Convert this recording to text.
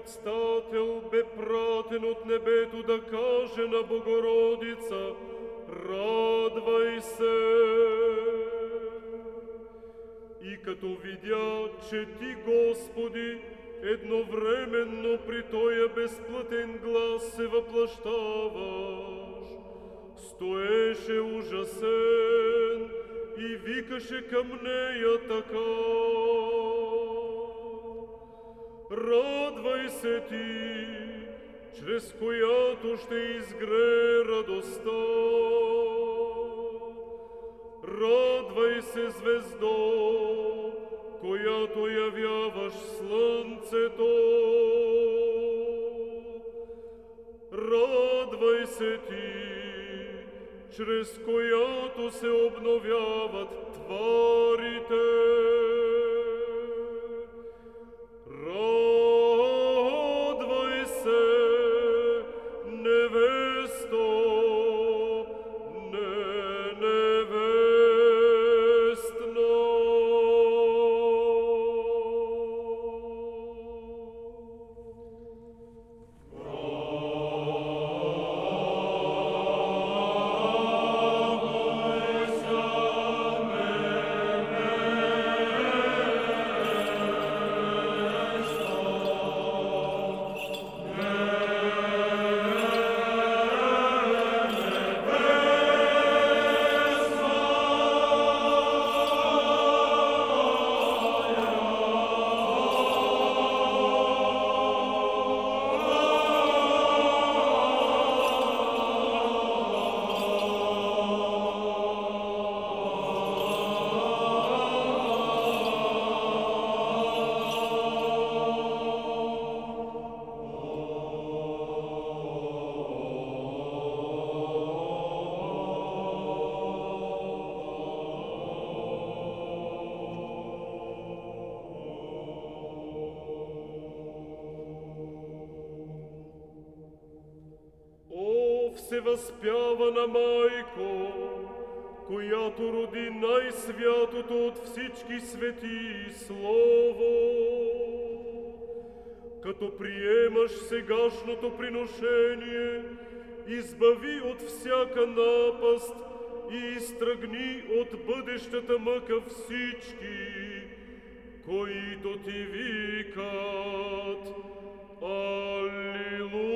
предстател бе пратен от небето да каже на Богородица, радвай се. И като видя, че ти, Господи, едновременно при тоя безплътен глас се въплащаваш, стоеше ужасен и викаше към нея така. Радвай се ти, чрез която ще изгре радостта. Радвай се, звездо, която явяваш слънцето. Радвай се ти, чрез която се обновяват тварите. се възпява на Майко, която роди най-святото от всички свети Слово. Като приемаш сегашното приношение, избави от всяка напаст и изтръгни от бъдещата мъка всички, които ти викат. Алилуя!